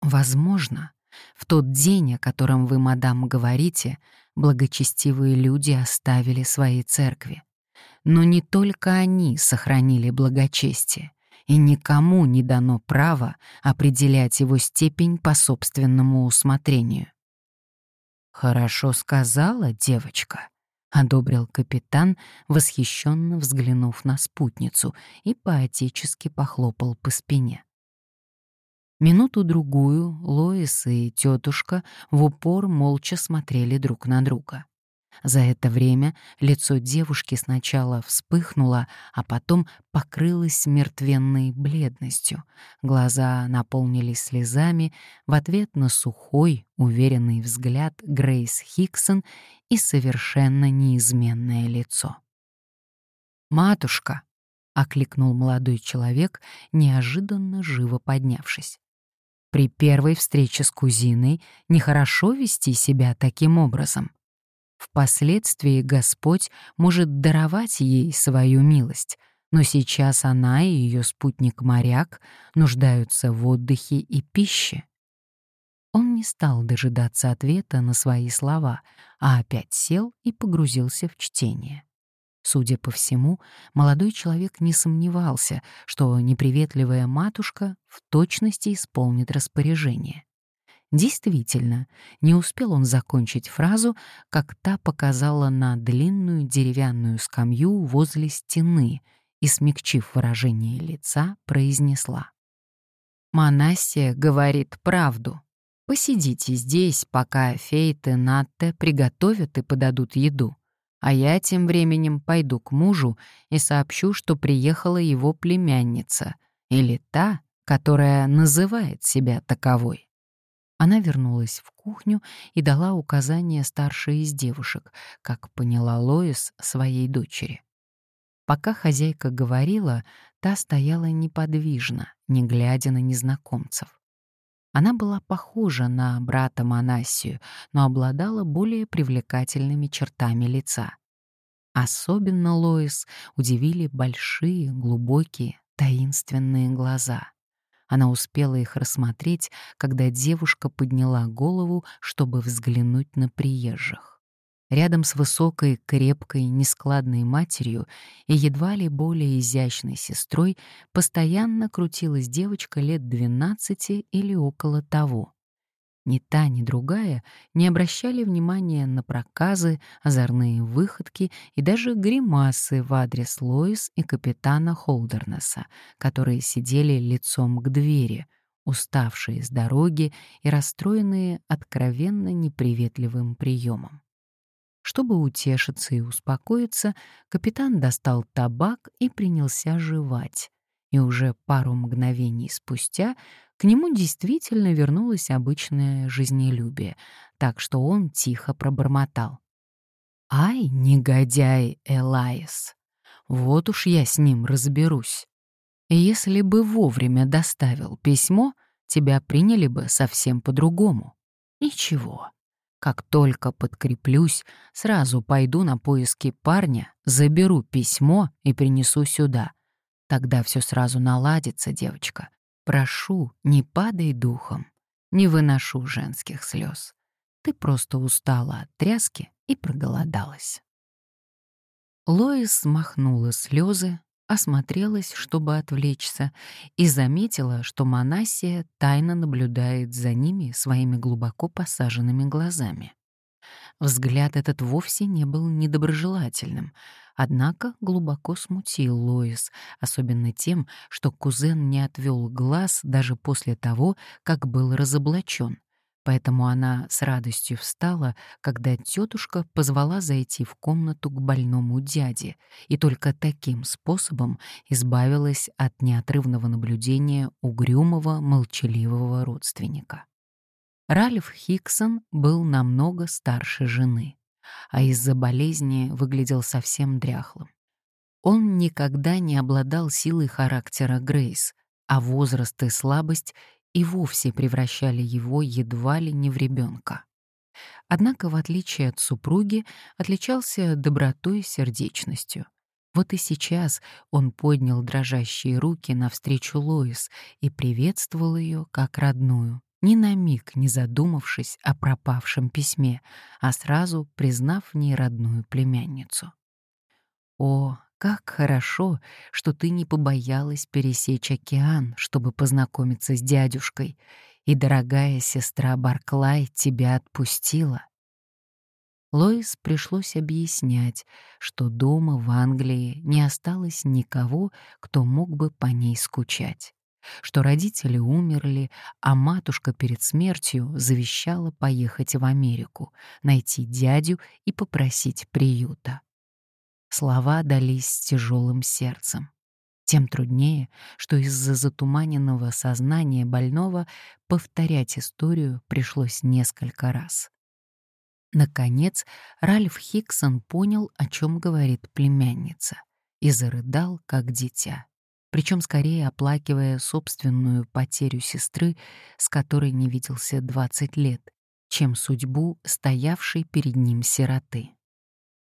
Speaker 1: Возможно, в тот день, о котором вы, мадам, говорите, благочестивые люди оставили свои церкви. Но не только они сохранили благочестие, и никому не дано право определять его степень по собственному усмотрению. «Хорошо сказала девочка», — одобрил капитан, восхищенно взглянув на спутницу и поотечески похлопал по спине. Минуту-другую Лоис и тетушка в упор молча смотрели друг на друга. За это время лицо девушки сначала вспыхнуло, а потом покрылось мертвенной бледностью. Глаза наполнились слезами в ответ на сухой, уверенный взгляд Грейс Хиксон и совершенно неизменное лицо. «Матушка!» — окликнул молодой человек, неожиданно живо поднявшись. При первой встрече с кузиной нехорошо вести себя таким образом. Впоследствии Господь может даровать ей свою милость, но сейчас она и ее спутник-моряк нуждаются в отдыхе и пище. Он не стал дожидаться ответа на свои слова, а опять сел и погрузился в чтение. Судя по всему, молодой человек не сомневался, что неприветливая матушка в точности исполнит распоряжение. Действительно, не успел он закончить фразу, как та показала на длинную деревянную скамью возле стены и, смягчив выражение лица, произнесла. «Монастия говорит правду. Посидите здесь, пока Фейт и Натте приготовят и подадут еду. А я тем временем пойду к мужу и сообщу, что приехала его племянница, или та, которая называет себя таковой. Она вернулась в кухню и дала указание старшей из девушек, как поняла Лоис своей дочери. Пока хозяйка говорила, та стояла неподвижно, не глядя на незнакомцев. Она была похожа на брата Манасию, но обладала более привлекательными чертами лица. Особенно Лоис удивили большие, глубокие, таинственные глаза. Она успела их рассмотреть, когда девушка подняла голову, чтобы взглянуть на приезжих. Рядом с высокой, крепкой, нескладной матерью и едва ли более изящной сестрой постоянно крутилась девочка лет двенадцати или около того. Ни та, ни другая не обращали внимания на проказы, озорные выходки и даже гримасы в адрес Лоис и капитана Холдернесса, которые сидели лицом к двери, уставшие с дороги и расстроенные откровенно неприветливым приемом. Чтобы утешиться и успокоиться, капитан достал табак и принялся жевать. И уже пару мгновений спустя к нему действительно вернулось обычное жизнелюбие, так что он тихо пробормотал. «Ай, негодяй Элайс! Вот уж я с ним разберусь. Если бы вовремя доставил письмо, тебя приняли бы совсем по-другому. Ничего, как только подкреплюсь, сразу пойду на поиски парня, заберу письмо и принесу сюда. Тогда все сразу наладится, девочка. Прошу, не падай духом. Не выношу женских слез. Ты просто устала от тряски и проголодалась. Лоис смахнула слезы, осмотрелась, чтобы отвлечься, и заметила, что Манасия тайно наблюдает за ними своими глубоко посаженными глазами. Взгляд этот вовсе не был недоброжелательным, однако глубоко смутил Лоис, особенно тем, что кузен не отвел глаз даже после того, как был разоблачен. Поэтому она с радостью встала, когда тетушка позвала зайти в комнату к больному дяде, и только таким способом избавилась от неотрывного наблюдения угрюмого, молчаливого родственника. Ральф Хиксон был намного старше жены, а из-за болезни выглядел совсем дряхлым. Он никогда не обладал силой характера Грейс, а возраст и слабость и вовсе превращали его едва ли не в ребенка. Однако, в отличие от супруги, отличался добротой и сердечностью. Вот и сейчас он поднял дрожащие руки навстречу Лоис и приветствовал ее как родную, ни на миг не задумавшись о пропавшем письме, а сразу признав в ней родную племянницу. «О, как хорошо, что ты не побоялась пересечь океан, чтобы познакомиться с дядюшкой, и дорогая сестра Барклай тебя отпустила». Лоис пришлось объяснять, что дома в Англии не осталось никого, кто мог бы по ней скучать что родители умерли, а матушка перед смертью завещала поехать в Америку, найти дядю и попросить приюта. Слова дались с тяжелым сердцем. Тем труднее, что из-за затуманенного сознания больного повторять историю пришлось несколько раз. Наконец, Ральф Хиксон понял, о чем говорит племянница, и зарыдал, как дитя причем скорее оплакивая собственную потерю сестры, с которой не виделся 20 лет, чем судьбу стоявшей перед ним сироты.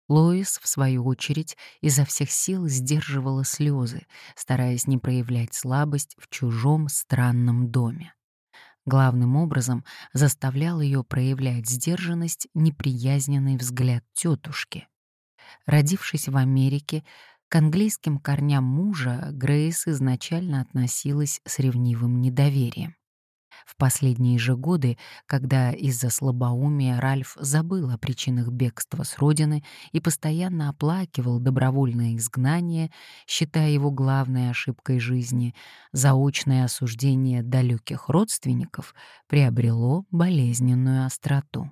Speaker 1: Лоис, в свою очередь, изо всех сил сдерживала слезы, стараясь не проявлять слабость в чужом странном доме. Главным образом заставлял ее проявлять сдержанность неприязненный взгляд тетушки. Родившись в Америке, к английским корням мужа Грейс изначально относилась с ревнивым недоверием. В последние же годы, когда из-за слабоумия Ральф забыл о причинах бегства с родины и постоянно оплакивал добровольное изгнание, считая его главной ошибкой жизни, заочное осуждение далеких родственников приобрело болезненную остроту.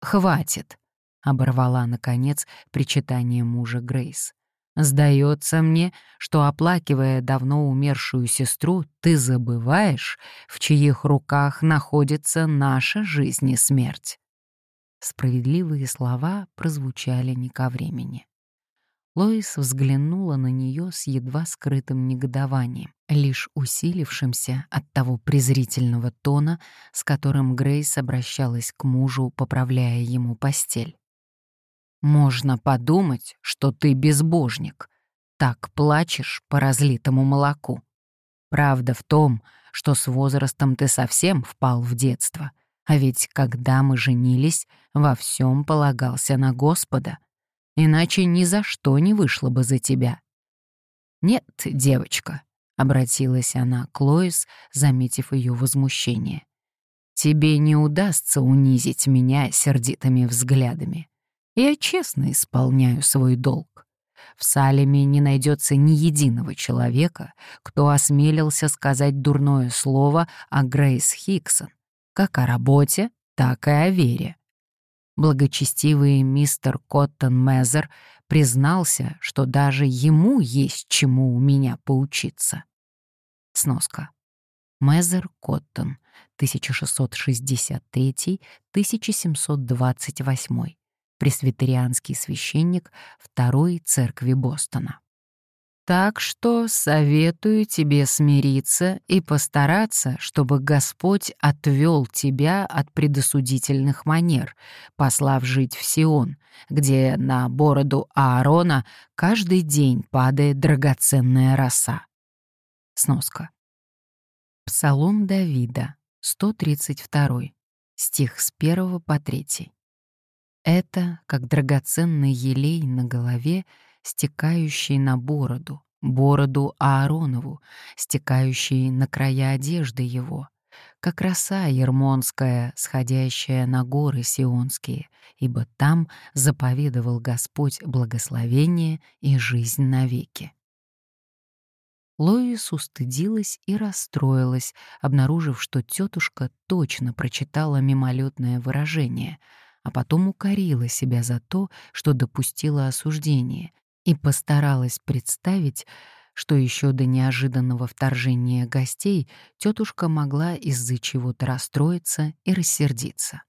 Speaker 1: «Хватит!» — оборвала, наконец, причитание мужа Грейс. Сдается мне, что, оплакивая давно умершую сестру, ты забываешь, в чьих руках находится наша жизнь и смерть. Справедливые слова прозвучали не ко времени. Лоис взглянула на нее с едва скрытым негодованием, лишь усилившимся от того презрительного тона, с которым Грейс обращалась к мужу, поправляя ему постель. Можно подумать, что ты безбожник. Так плачешь по разлитому молоку. Правда в том, что с возрастом ты совсем впал в детство. А ведь когда мы женились, во всем полагался на Господа. Иначе ни за что не вышло бы за тебя. «Нет, девочка», — обратилась она к Лоис, заметив ее возмущение. «Тебе не удастся унизить меня сердитыми взглядами. Я честно исполняю свой долг. В Салеме не найдется ни единого человека, кто осмелился сказать дурное слово о Грейс Хиксон, как о работе, так и о вере. Благочестивый мистер Коттон Мезер признался, что даже ему есть чему у меня поучиться. Сноска. Мезер Коттон, 1663-1728 пресвитерианский священник Второй церкви Бостона. Так что советую тебе смириться и постараться, чтобы Господь отвел тебя от предосудительных манер, послав жить в Сион, где на бороду Аарона каждый день падает драгоценная роса. Сноска. Псалом Давида, 132, стих с 1 по 3. Это как драгоценный елей на голове, стекающий на бороду, бороду Ааронову, стекающий на края одежды его, как роса ермонская, сходящая на горы сионские, ибо там заповедовал Господь благословение и жизнь навеки. Лоис устыдилась и расстроилась, обнаружив, что тетушка точно прочитала мимолетное выражение — а потом укорила себя за то, что допустила осуждение, и постаралась представить, что еще до неожиданного вторжения гостей тетушка могла из-за чего-то расстроиться и рассердиться.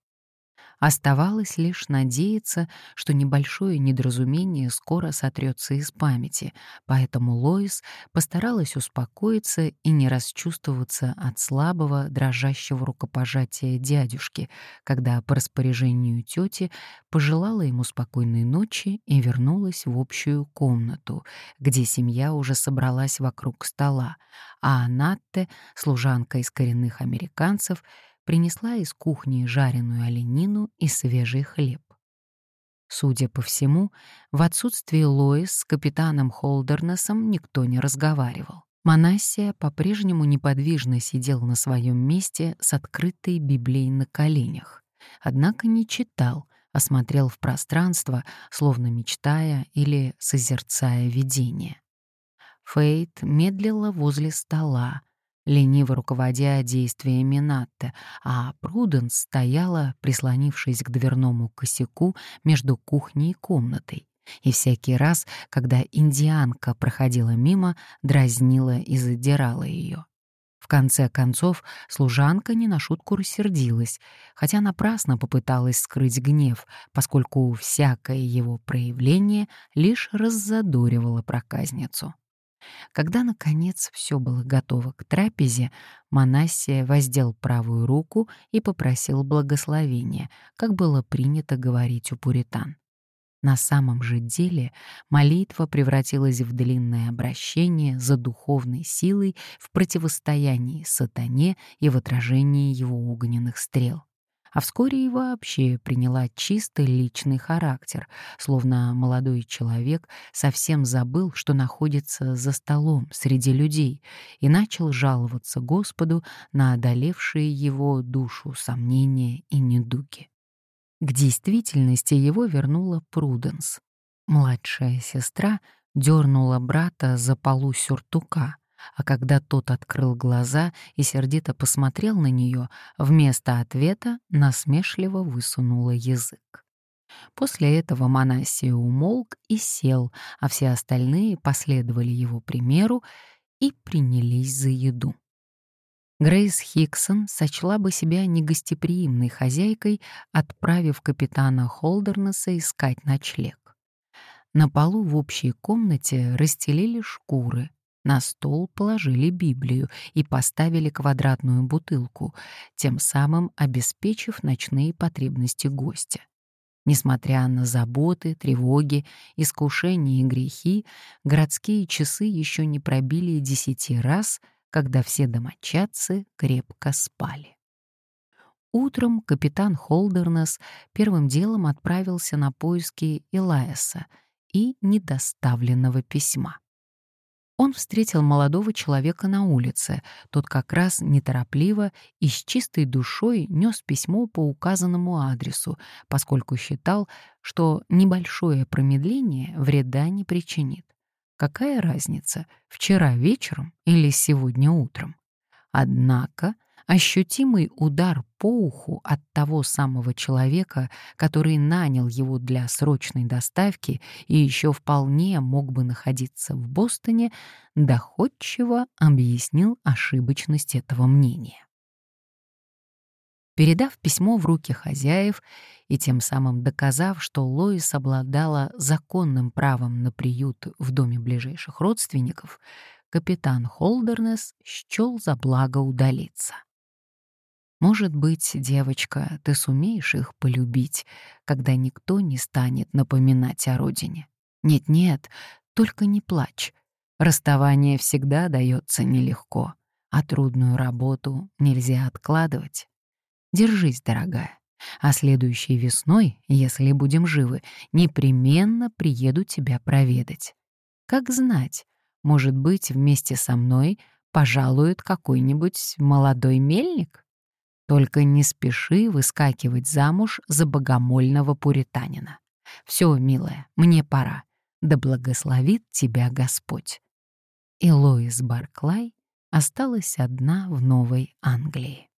Speaker 1: Оставалось лишь надеяться, что небольшое недоразумение скоро сотрется из памяти, поэтому Лоис постаралась успокоиться и не расчувствоваться от слабого, дрожащего рукопожатия дядюшки, когда по распоряжению тети пожелала ему спокойной ночи и вернулась в общую комнату, где семья уже собралась вокруг стола, а Анатте, служанка из коренных американцев, принесла из кухни жареную оленину и свежий хлеб. Судя по всему, в отсутствие Лоис с капитаном Холдернесом никто не разговаривал. Манассия по-прежнему неподвижно сидел на своем месте с открытой Библией на коленях, однако не читал, а смотрел в пространство, словно мечтая или созерцая видение. Фейт медлила возле стола, лениво руководя действиями Натта, а Пруденс стояла, прислонившись к дверному косяку между кухней и комнатой. И всякий раз, когда индианка проходила мимо, дразнила и задирала ее. В конце концов, служанка не на шутку рассердилась, хотя напрасно попыталась скрыть гнев, поскольку всякое его проявление лишь раззадоривало проказницу. Когда, наконец, все было готово к трапезе, Манассия воздел правую руку и попросил благословения, как было принято говорить у пуритан. На самом же деле молитва превратилась в длинное обращение за духовной силой в противостоянии сатане и в отражении его огненных стрел а вскоре и вообще приняла чисто личный характер, словно молодой человек совсем забыл, что находится за столом среди людей, и начал жаловаться Господу на одолевшие его душу сомнения и недуги. К действительности его вернула Пруденс. Младшая сестра дернула брата за полу сюртука — а когда тот открыл глаза и сердито посмотрел на нее, вместо ответа насмешливо высунула язык. После этого Манасия умолк и сел, а все остальные последовали его примеру и принялись за еду. Грейс Хиксон сочла бы себя негостеприимной хозяйкой, отправив капитана Холдернеса искать ночлег. На полу в общей комнате расстелили шкуры, на стол положили Библию и поставили квадратную бутылку, тем самым обеспечив ночные потребности гостя. Несмотря на заботы, тревоги, искушения и грехи, городские часы еще не пробили десяти раз, когда все домочадцы крепко спали. Утром капитан Холдернес первым делом отправился на поиски Элайса и недоставленного письма он встретил молодого человека на улице. Тот как раз неторопливо и с чистой душой нес письмо по указанному адресу, поскольку считал, что небольшое промедление вреда не причинит. Какая разница, вчера вечером или сегодня утром? Однако ощутимый удар по уху от того самого человека, который нанял его для срочной доставки и еще вполне мог бы находиться в Бостоне, доходчиво объяснил ошибочность этого мнения. Передав письмо в руки хозяев и тем самым доказав, что Лоис обладала законным правом на приют в доме ближайших родственников, капитан Холдернес счел за благо удалиться. Может быть, девочка, ты сумеешь их полюбить, когда никто не станет напоминать о родине. Нет-нет, только не плачь. Расставание всегда дается нелегко, а трудную работу нельзя откладывать. Держись, дорогая. А следующей весной, если будем живы, непременно приеду тебя проведать. Как знать, может быть, вместе со мной пожалует какой-нибудь молодой мельник? Только не спеши выскакивать замуж за богомольного пуританина. Все, милая, мне пора. Да благословит тебя Господь. И Лоис Барклай осталась одна в Новой Англии.